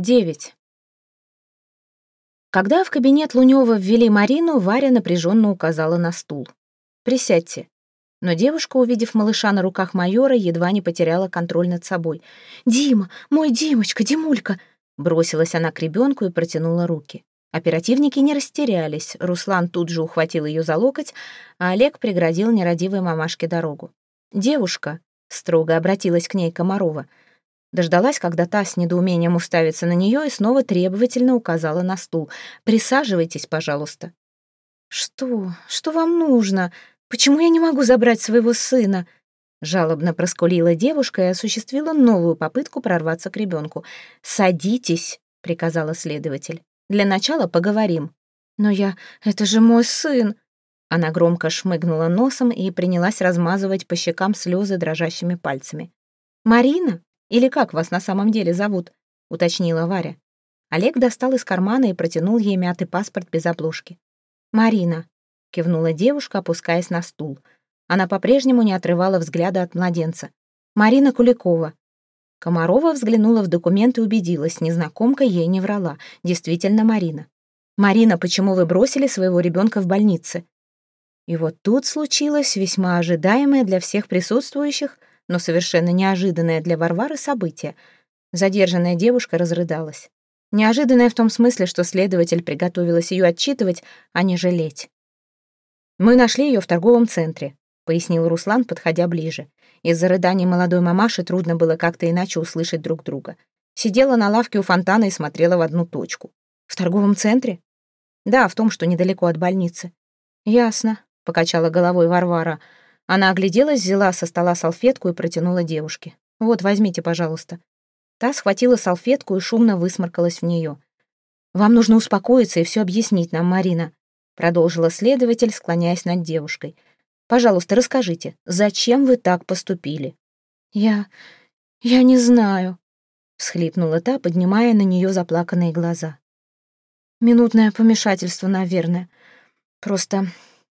Девять. Когда в кабинет Лунёва ввели Марину, Варя напряженно указала на стул. «Присядьте». Но девушка, увидев малыша на руках майора, едва не потеряла контроль над собой. «Дима, мой Димочка, Димулька!» Бросилась она к ребенку и протянула руки. Оперативники не растерялись. Руслан тут же ухватил ее за локоть, а Олег преградил нерадивой мамашке дорогу. «Девушка», — строго обратилась к ней Комарова, — Дождалась, когда та с недоумением уставится на нее и снова требовательно указала на стул. «Присаживайтесь, пожалуйста». «Что? Что вам нужно? Почему я не могу забрать своего сына?» Жалобно проскулила девушка и осуществила новую попытку прорваться к ребенку. «Садитесь», — приказала следователь. «Для начала поговорим». «Но я... Это же мой сын!» Она громко шмыгнула носом и принялась размазывать по щекам слезы дрожащими пальцами. «Марина?» Или как вас на самом деле зовут?» — уточнила Варя. Олег достал из кармана и протянул ей мятый паспорт без обложки. «Марина», — кивнула девушка, опускаясь на стул. Она по-прежнему не отрывала взгляда от младенца. «Марина Куликова». Комарова взглянула в документ и убедилась, незнакомка ей не врала. Действительно, Марина. «Марина, почему вы бросили своего ребенка в больнице?» И вот тут случилось весьма ожидаемое для всех присутствующих — но совершенно неожиданное для Варвары событие. Задержанная девушка разрыдалась. Неожиданное в том смысле, что следователь приготовилась ее отчитывать, а не жалеть. «Мы нашли ее в торговом центре», — пояснил Руслан, подходя ближе. Из-за рыданий молодой мамаши трудно было как-то иначе услышать друг друга. Сидела на лавке у фонтана и смотрела в одну точку. «В торговом центре?» «Да, в том, что недалеко от больницы». «Ясно», — покачала головой Варвара. Она огляделась, взяла со стола салфетку и протянула девушке. «Вот, возьмите, пожалуйста». Та схватила салфетку и шумно высморкалась в нее. «Вам нужно успокоиться и все объяснить нам, Марина», продолжила следователь, склоняясь над девушкой. «Пожалуйста, расскажите, зачем вы так поступили?» «Я... я не знаю», — всхлипнула та, поднимая на нее заплаканные глаза. «Минутное помешательство, наверное. Просто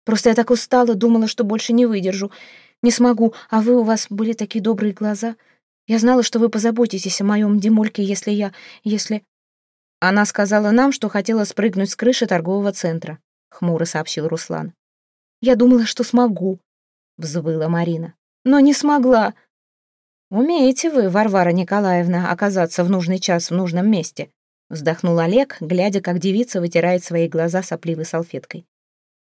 Просто я так устала, думала, что больше не выдержу. Не смогу, а вы у вас были такие добрые глаза. Я знала, что вы позаботитесь о моем Димульке, если я... если...» Она сказала нам, что хотела спрыгнуть с крыши торгового центра, — хмуро сообщил Руслан. «Я думала, что смогу», — взвыла Марина. «Но не смогла». «Умеете вы, Варвара Николаевна, оказаться в нужный час в нужном месте», — вздохнул Олег, глядя, как девица вытирает свои глаза сопливой салфеткой.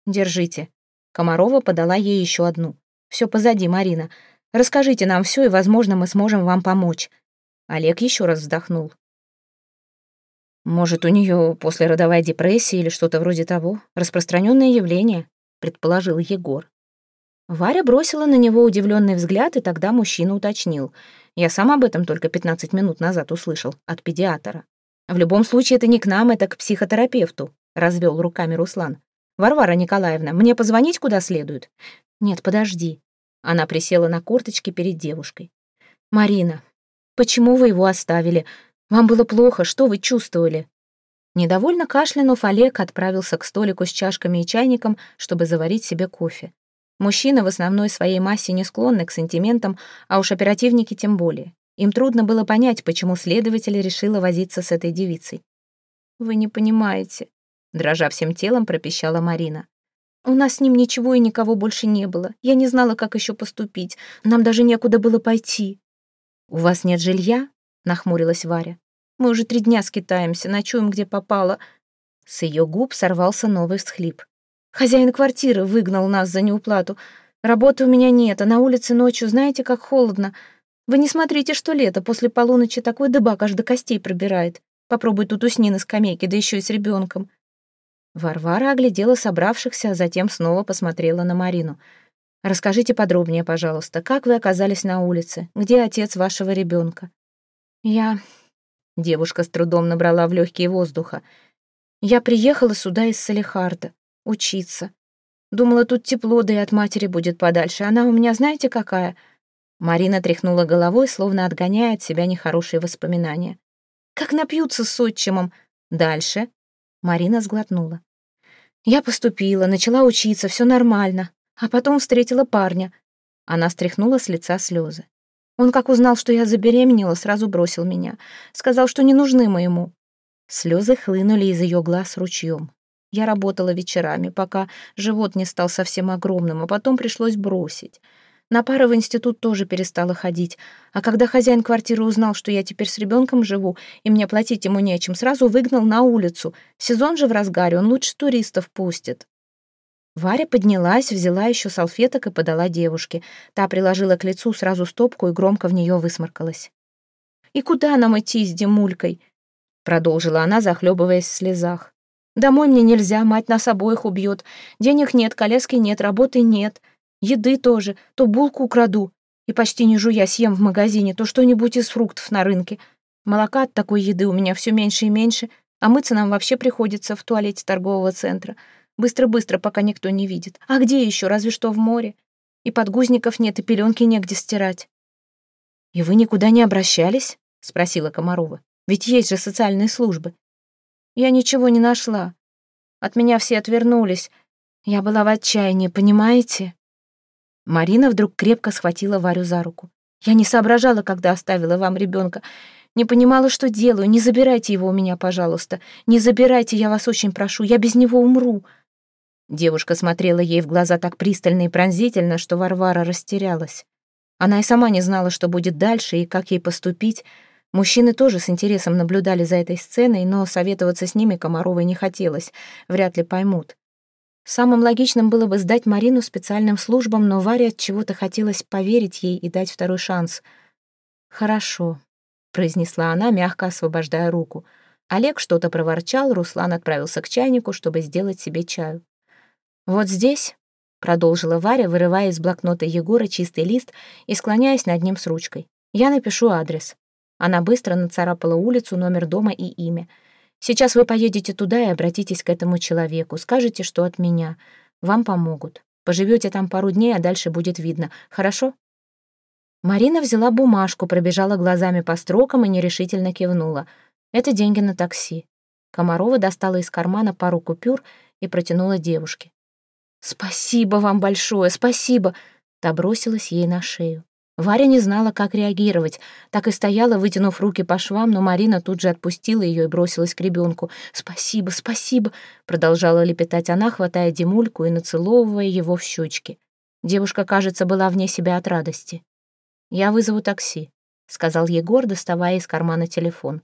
Держите». Комарова подала ей еще одну. «Все позади, Марина. Расскажите нам все, и, возможно, мы сможем вам помочь». Олег еще раз вздохнул. «Может, у нее послеродовая депрессия или что-то вроде того? Распространенное явление», — предположил Егор. Варя бросила на него удивленный взгляд, и тогда мужчина уточнил. «Я сам об этом только 15 минут назад услышал, от педиатра. В любом случае, это не к нам, это к психотерапевту», — развел руками Руслан. «Варвара Николаевна, мне позвонить куда следует?» «Нет, подожди». Она присела на корточки перед девушкой. «Марина, почему вы его оставили? Вам было плохо, что вы чувствовали?» Недовольно кашлянув, Олег отправился к столику с чашками и чайником, чтобы заварить себе кофе. Мужчины в основной своей массе не склонны к сантиментам, а уж оперативники тем более. Им трудно было понять, почему следователь решила возиться с этой девицей. «Вы не понимаете», дрожа всем телом, пропищала Марина. У нас с ним ничего и никого больше не было. Я не знала, как еще поступить. Нам даже некуда было пойти. У вас нет жилья? нахмурилась Варя. Мы уже три дня скитаемся, ночуем, где попало. С ее губ сорвался новый всхлип. Хозяин квартиры выгнал нас за неуплату. Работы у меня нет, а на улице ночью знаете, как холодно. Вы не смотрите, что лето, после полуночи такой дыбак аж костей пробирает. Попробуй тут усни на скамейке, да еще и с ребенком. Варвара оглядела собравшихся, а затем снова посмотрела на Марину. «Расскажите подробнее, пожалуйста, как вы оказались на улице? Где отец вашего ребенка?» «Я...» Девушка с трудом набрала в легкие воздуха. «Я приехала сюда из Салихарда. Учиться. Думала, тут тепло, да и от матери будет подальше. Она у меня знаете какая?» Марина тряхнула головой, словно отгоняя от себя нехорошие воспоминания. «Как напьются с отчимом. Дальше?» Марина сглотнула. Я поступила, начала учиться, все нормально. А потом встретила парня. Она стряхнула с лица слезы. Он, как узнал, что я забеременела, сразу бросил меня. Сказал, что не нужны мы ему. Слезы хлынули из ее глаз ручьем. Я работала вечерами, пока живот не стал совсем огромным, а потом пришлось бросить. На пары в институт тоже перестала ходить. А когда хозяин квартиры узнал, что я теперь с ребенком живу, и мне платить ему нечем, сразу выгнал на улицу. Сезон же в разгаре, он лучше туристов пустит. Варя поднялась, взяла еще салфеток и подала девушке. Та приложила к лицу сразу стопку и громко в нее высморкалась. «И куда нам идти с Демулькой?» Продолжила она, захлебываясь в слезах. «Домой мне нельзя, мать нас обоих убьет. Денег нет, коляски нет, работы нет. Еды тоже, то булку украду, и почти не жуя съем в магазине, то что-нибудь из фруктов на рынке. Молока от такой еды у меня все меньше и меньше, а мыться нам вообще приходится в туалете торгового центра. Быстро-быстро, пока никто не видит. А где еще, разве что в море? И подгузников нет, и пеленки негде стирать. «И вы никуда не обращались?» — спросила Комарова. «Ведь есть же социальные службы». «Я ничего не нашла. От меня все отвернулись. Я была в отчаянии, понимаете?» Марина вдруг крепко схватила Варю за руку. «Я не соображала, когда оставила вам ребенка. Не понимала, что делаю. Не забирайте его у меня, пожалуйста. Не забирайте, я вас очень прошу. Я без него умру». Девушка смотрела ей в глаза так пристально и пронзительно, что Варвара растерялась. Она и сама не знала, что будет дальше и как ей поступить. Мужчины тоже с интересом наблюдали за этой сценой, но советоваться с ними Комаровой не хотелось. Вряд ли поймут. Самым логичным было бы сдать Марину специальным службам, но Варе от чего-то хотелось поверить ей и дать второй шанс. «Хорошо», — произнесла она, мягко освобождая руку. Олег что-то проворчал, Руслан отправился к чайнику, чтобы сделать себе чаю. «Вот здесь», — продолжила Варя, вырывая из блокнота Егора чистый лист и склоняясь над ним с ручкой. «Я напишу адрес». Она быстро нацарапала улицу, номер дома и имя — Сейчас вы поедете туда и обратитесь к этому человеку, скажете, что от меня. Вам помогут. Поживете там пару дней, а дальше будет видно. Хорошо?» Марина взяла бумажку, пробежала глазами по строкам и нерешительно кивнула. «Это деньги на такси». Комарова достала из кармана пару купюр и протянула девушке. «Спасибо вам большое, спасибо!» Та бросилась ей на шею. Варя не знала, как реагировать. Так и стояла, вытянув руки по швам, но Марина тут же отпустила ее и бросилась к ребенку. «Спасибо, спасибо!» — продолжала лепетать она, хватая Димульку и нацеловывая его в щечки. Девушка, кажется, была вне себя от радости. «Я вызову такси», — сказал Егор, доставая из кармана телефон.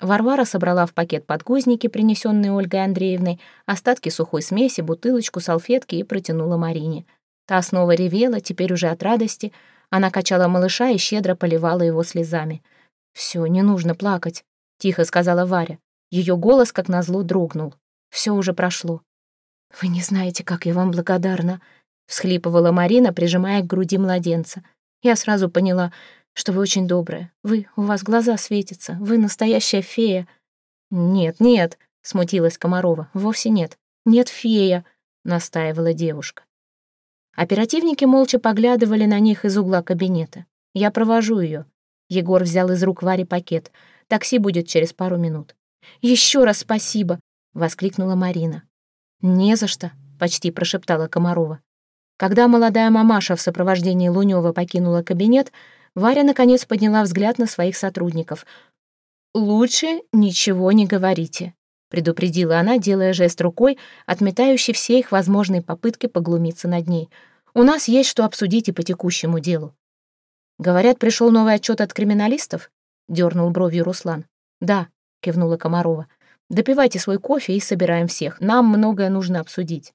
Варвара собрала в пакет подгузники, принесенные Ольгой Андреевной, остатки сухой смеси, бутылочку, салфетки и протянула Марине. Та снова ревела, теперь уже от радости — она качала малыша и щедро поливала его слезами. «Все, не нужно плакать», — тихо сказала Варя. Ее голос, как назло, дрогнул. Все уже прошло. «Вы не знаете, как я вам благодарна», — всхлипывала Марина, прижимая к груди младенца. «Я сразу поняла, что вы очень добрая. Вы, у вас глаза светятся, вы настоящая фея». «Нет, нет», — смутилась Комарова, — «вовсе нет. Нет, фея», — настаивала девушка. Оперативники молча поглядывали на них из угла кабинета. «Я провожу ее». Егор взял из рук Вари пакет. «Такси будет через пару минут». «Еще раз спасибо!» — воскликнула Марина. «Не за что», — почти прошептала Комарова. Когда молодая мамаша в сопровождении Лунёва покинула кабинет, Варя наконец подняла взгляд на своих сотрудников. «Лучше ничего не говорите», — предупредила она, делая жест рукой, отметающий все их возможные попытки поглумиться над ней — у нас есть что обсудить и по текущему делу. Говорят, пришел новый отчет от криминалистов? Дернул бровью Руслан. Да, кивнула Комарова. Допивайте свой кофе и собираем всех. Нам многое нужно обсудить.